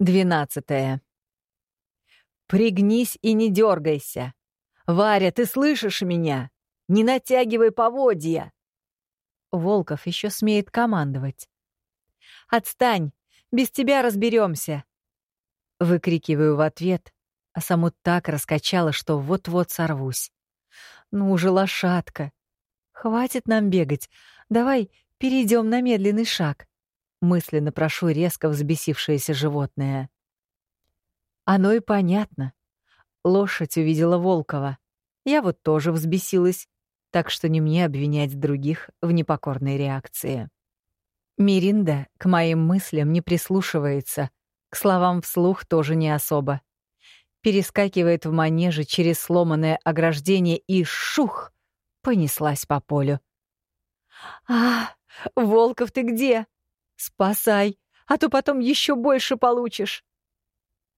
Двенадцатое. Пригнись и не дергайся. Варя, ты слышишь меня? Не натягивай поводья. Волков еще смеет командовать. Отстань, без тебя разберемся. Выкрикиваю в ответ, а саму так раскачала, что вот-вот сорвусь. Ну уже лошадка. Хватит нам бегать. Давай перейдем на медленный шаг. Мысленно прошу резко взбесившееся животное. Оно и понятно. Лошадь увидела Волкова. Я вот тоже взбесилась, так что не мне обвинять других в непокорной реакции. Миринда к моим мыслям не прислушивается, к словам вслух тоже не особо. Перескакивает в манеже через сломанное ограждение и шух! Понеслась по полю. «А, Волков, ты где?» Спасай, а то потом еще больше получишь.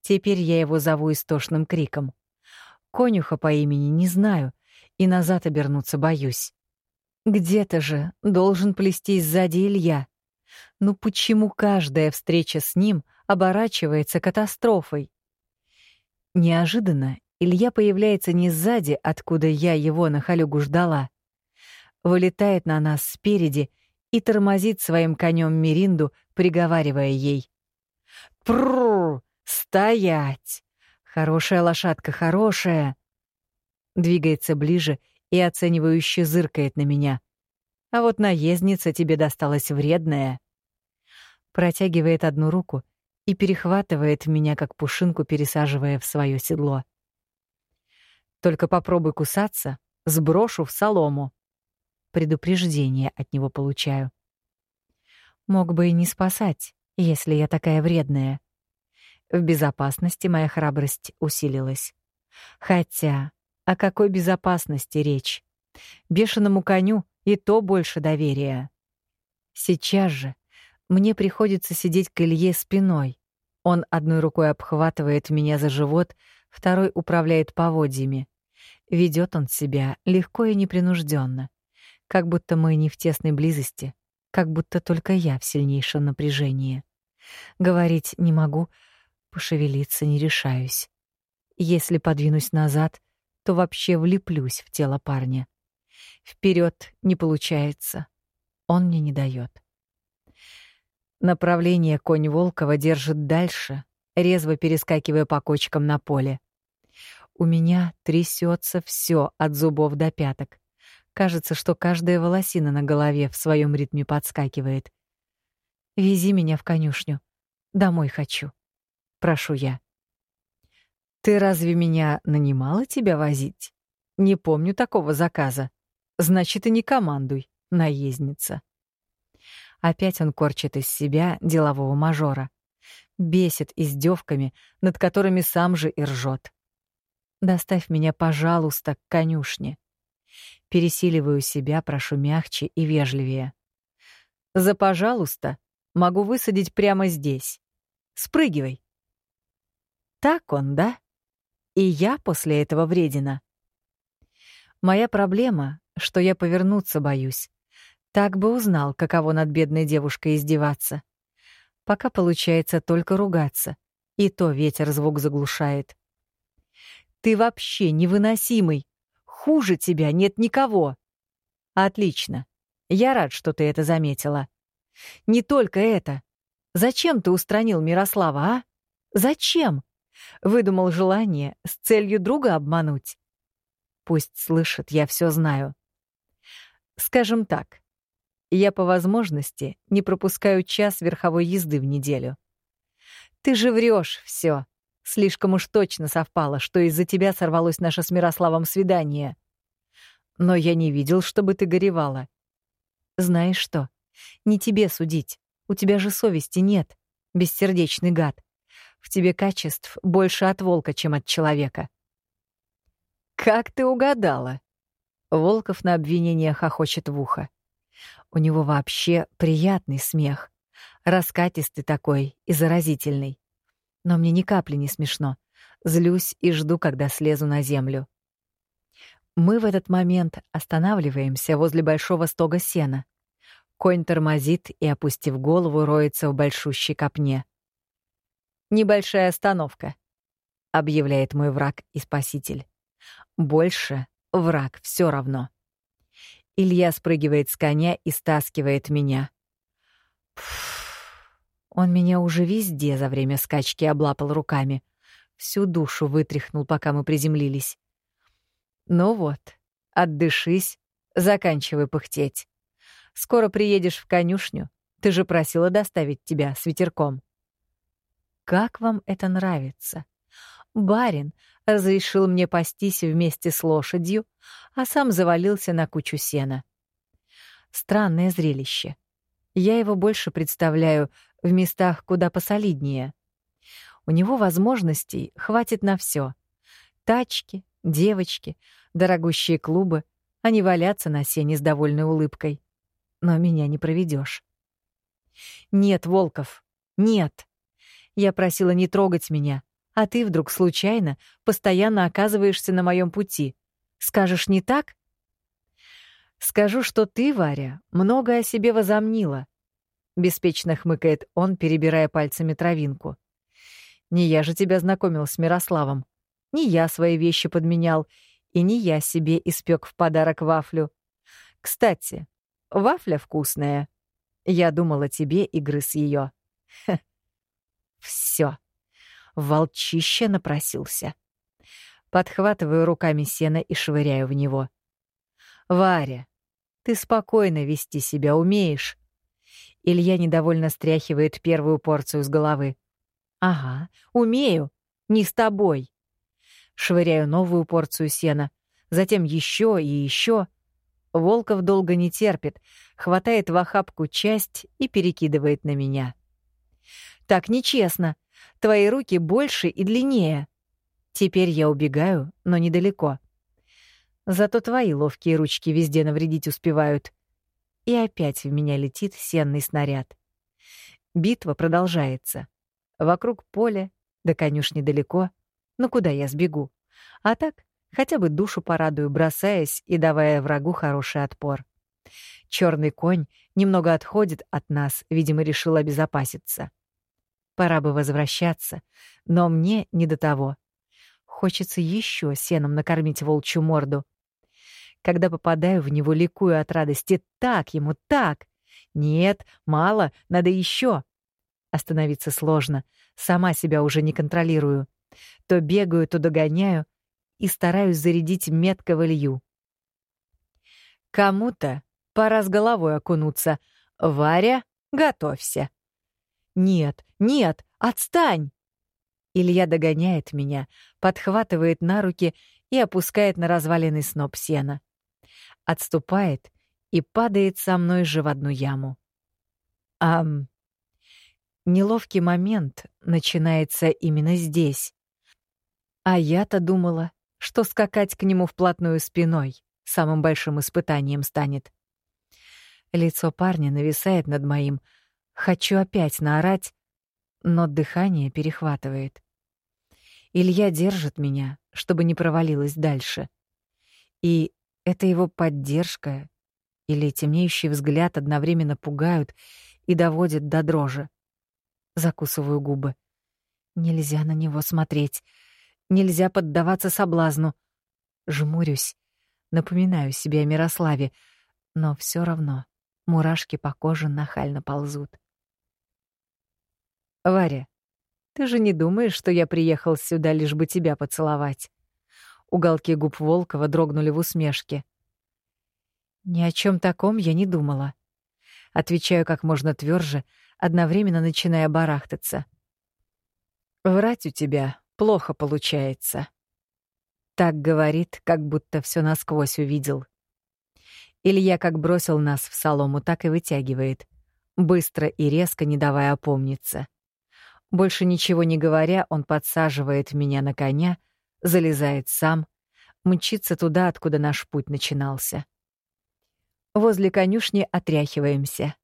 Теперь я его зову истошным криком. Конюха по имени не знаю, и назад обернуться боюсь. Где-то же должен плестись сзади Илья. Ну почему каждая встреча с ним оборачивается катастрофой? Неожиданно Илья появляется не сзади, откуда я его на халюгу ждала. Вылетает на нас спереди и тормозит своим конем Миринду, приговаривая ей. «Прррр! Стоять! Хорошая лошадка, хорошая!» Двигается ближе и оценивающе зыркает на меня. «А вот наездница тебе досталась вредная». Протягивает одну руку и перехватывает меня, как пушинку, пересаживая в свое седло. «Только попробуй кусаться, сброшу в солому» предупреждение от него получаю. Мог бы и не спасать, если я такая вредная. В безопасности моя храбрость усилилась. Хотя, о какой безопасности речь? Бешеному коню и то больше доверия. Сейчас же мне приходится сидеть к Илье спиной. Он одной рукой обхватывает меня за живот, второй управляет поводьями. Ведет он себя легко и непринужденно как будто мы не в тесной близости, как будто только я в сильнейшем напряжении. Говорить не могу, пошевелиться не решаюсь. Если подвинусь назад, то вообще влеплюсь в тело парня. Вперед не получается. Он мне не дает. Направление конь Волкова держит дальше, резво перескакивая по кочкам на поле. У меня трясется все от зубов до пяток. Кажется, что каждая волосина на голове в своем ритме подскакивает. «Вези меня в конюшню. Домой хочу. Прошу я». «Ты разве меня нанимала тебя возить? Не помню такого заказа. Значит, и не командуй, наездница». Опять он корчит из себя делового мажора. Бесит издевками, над которыми сам же и ржет. «Доставь меня, пожалуйста, к конюшне». Пересиливаю себя, прошу мягче и вежливее. «За пожалуйста, могу высадить прямо здесь. Спрыгивай». Так он, да? И я после этого вредина. Моя проблема, что я повернуться боюсь. Так бы узнал, каково над бедной девушкой издеваться. Пока получается только ругаться, и то ветер звук заглушает. «Ты вообще невыносимый!» Хуже тебя нет никого. Отлично. Я рад, что ты это заметила. Не только это. Зачем ты устранил Мирослава, а? Зачем? Выдумал желание с целью друга обмануть. Пусть слышит, я все знаю. Скажем так, я по возможности не пропускаю час верховой езды в неделю. Ты же врешь все. Слишком уж точно совпало, что из-за тебя сорвалось наше с Мирославом свидание. Но я не видел, чтобы ты горевала. Знаешь что? Не тебе судить. У тебя же совести нет, бессердечный гад. В тебе качеств больше от волка, чем от человека. Как ты угадала? Волков на обвинение хохочет в ухо. У него вообще приятный смех. Раскатистый такой и заразительный но мне ни капли не смешно. Злюсь и жду, когда слезу на землю. Мы в этот момент останавливаемся возле большого стога сена. Конь тормозит и, опустив голову, роется в большущей копне. Небольшая остановка, объявляет мой враг и спаситель. Больше враг все равно. Илья спрыгивает с коня и стаскивает меня. Он меня уже везде за время скачки облапал руками. Всю душу вытряхнул, пока мы приземлились. Ну вот, отдышись, заканчивай пыхтеть. Скоро приедешь в конюшню. Ты же просила доставить тебя с ветерком. Как вам это нравится? Барин разрешил мне пастись вместе с лошадью, а сам завалился на кучу сена. Странное зрелище. Я его больше представляю в местах куда посолиднее. У него возможностей хватит на все: Тачки, девочки, дорогущие клубы, не валяться на сене с довольной улыбкой. Но меня не проведешь. Нет, Волков, нет. Я просила не трогать меня, а ты вдруг случайно постоянно оказываешься на моем пути. Скажешь не так? Скажу, что ты, Варя, много о себе возомнила. Беспечно хмыкает он, перебирая пальцами травинку. Не я же тебя знакомил с Мирославом. Не я свои вещи подменял, и не я себе испек в подарок вафлю. Кстати, вафля вкусная. Я думала тебе и грыз ее. Все. Волчище напросился. Подхватываю руками сено и швыряю в него. «Варя, ты спокойно вести себя умеешь?» Илья недовольно стряхивает первую порцию с головы. «Ага, умею. Не с тобой». Швыряю новую порцию сена, затем еще и еще. Волков долго не терпит, хватает в охапку часть и перекидывает на меня. Так нечестно. Твои руки больше и длиннее. Теперь я убегаю, но недалеко. Зато твои ловкие ручки везде навредить успевают. И опять в меня летит сенный снаряд. Битва продолжается. Вокруг поля, до конюшни далеко. Ну куда я сбегу? А так, хотя бы душу порадую, бросаясь и давая врагу хороший отпор. Черный конь немного отходит от нас, видимо, решил обезопаситься. Пора бы возвращаться, но мне не до того. Хочется еще сеном накормить волчью морду. Когда попадаю в него, ликую от радости. Так ему, так! Нет, мало, надо еще. Остановиться сложно. Сама себя уже не контролирую. То бегаю, то догоняю и стараюсь зарядить метко в Илью. Кому-то пора с головой окунуться. Варя, готовься. «Нет, нет, отстань!» Илья догоняет меня, подхватывает на руки и опускает на разваленный сноп сена. Отступает и падает со мной же в одну яму. Ам... Неловкий момент начинается именно здесь. А я-то думала, что скакать к нему вплотную спиной самым большим испытанием станет. Лицо парня нависает над моим — Хочу опять наорать, но дыхание перехватывает. Илья держит меня, чтобы не провалилась дальше. И это его поддержка или темнеющий взгляд одновременно пугают и доводят до дрожи. Закусываю губы. Нельзя на него смотреть. Нельзя поддаваться соблазну. Жмурюсь. Напоминаю себе о Мирославе, но все равно мурашки по коже нахально ползут. Варя, ты же не думаешь, что я приехал сюда лишь бы тебя поцеловать? Уголки губ Волкова дрогнули в усмешке. Ни о чем таком я не думала. Отвечаю как можно тверже, одновременно начиная барахтаться. Врать у тебя плохо получается. Так говорит, как будто все насквозь увидел. Илья как бросил нас в солому, так и вытягивает, быстро и резко не давая опомниться. Больше ничего не говоря, он подсаживает меня на коня, залезает сам, мчится туда, откуда наш путь начинался. Возле конюшни отряхиваемся.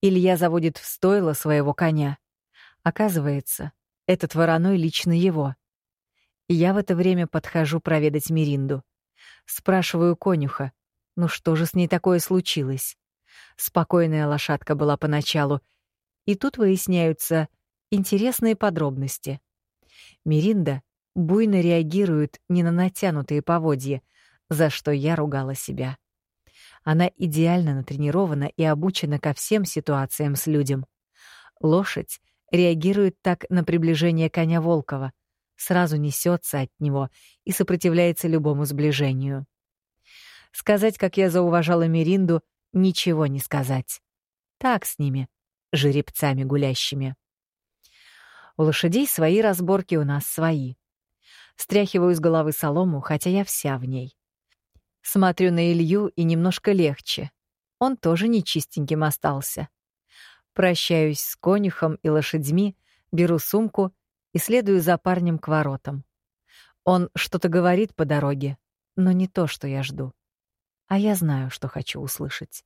Илья заводит в стойло своего коня. Оказывается, этот вороной лично его. Я в это время подхожу проведать Миринду. Спрашиваю конюха, ну что же с ней такое случилось? Спокойная лошадка была поначалу. И тут выясняются — интересные подробности. Миринда буйно реагирует не на натянутые поводья, за что я ругала себя. Она идеально натренирована и обучена ко всем ситуациям с людям. Лошадь реагирует так на приближение коня Волкова, сразу несется от него и сопротивляется любому сближению. Сказать, как я зауважала Миринду, ничего не сказать. Так с ними, жеребцами гулящими. У лошадей свои разборки, у нас свои. Стряхиваю с головы солому, хотя я вся в ней. Смотрю на Илью и немножко легче. Он тоже нечистеньким остался. Прощаюсь с конюхом и лошадьми, беру сумку и следую за парнем к воротам. Он что-то говорит по дороге, но не то, что я жду. А я знаю, что хочу услышать.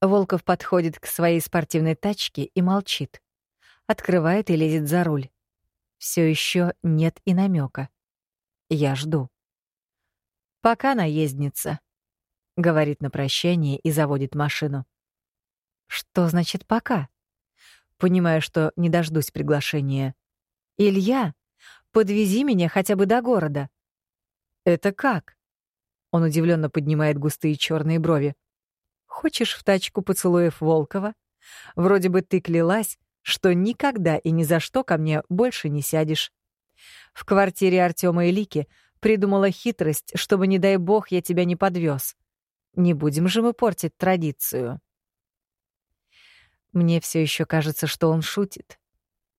Волков подходит к своей спортивной тачке и молчит. Открывает и лезет за руль. Все еще нет и намека. Я жду. «Пока наездница», — говорит на прощание и заводит машину. «Что значит «пока»?» Понимаю, что не дождусь приглашения. «Илья, подвези меня хотя бы до города». «Это как?» Он удивленно поднимает густые черные брови. «Хочешь в тачку поцелуев Волкова? Вроде бы ты клялась, что никогда и ни за что ко мне больше не сядешь. В квартире Артема и Лики придумала хитрость, чтобы, не дай бог, я тебя не подвез. Не будем же мы портить традицию. Мне все еще кажется, что он шутит.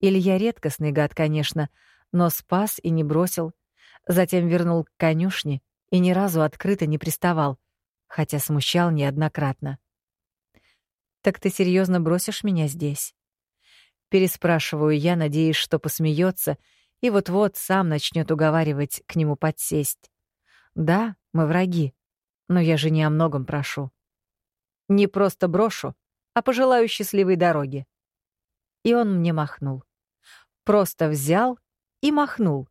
Илья редкостный гад, конечно, но спас и не бросил. Затем вернул к конюшне и ни разу открыто не приставал, хотя смущал неоднократно. «Так ты серьезно бросишь меня здесь?» Переспрашиваю я, надеясь, что посмеется, и вот-вот сам начнет уговаривать к нему подсесть. Да, мы враги, но я же не о многом прошу. Не просто брошу, а пожелаю счастливой дороги. И он мне махнул. Просто взял и махнул.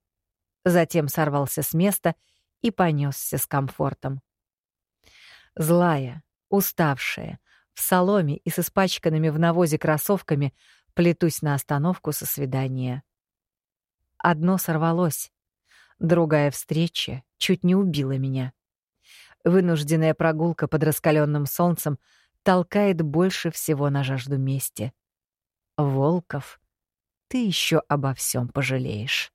Затем сорвался с места и понесся с комфортом. Злая, уставшая, в соломе и с испачканными в навозе кроссовками — Плетусь на остановку со свидания. Одно сорвалось. Другая встреча чуть не убила меня. Вынужденная прогулка под раскаленным солнцем толкает больше всего на жажду мести. Волков, ты еще обо всем пожалеешь.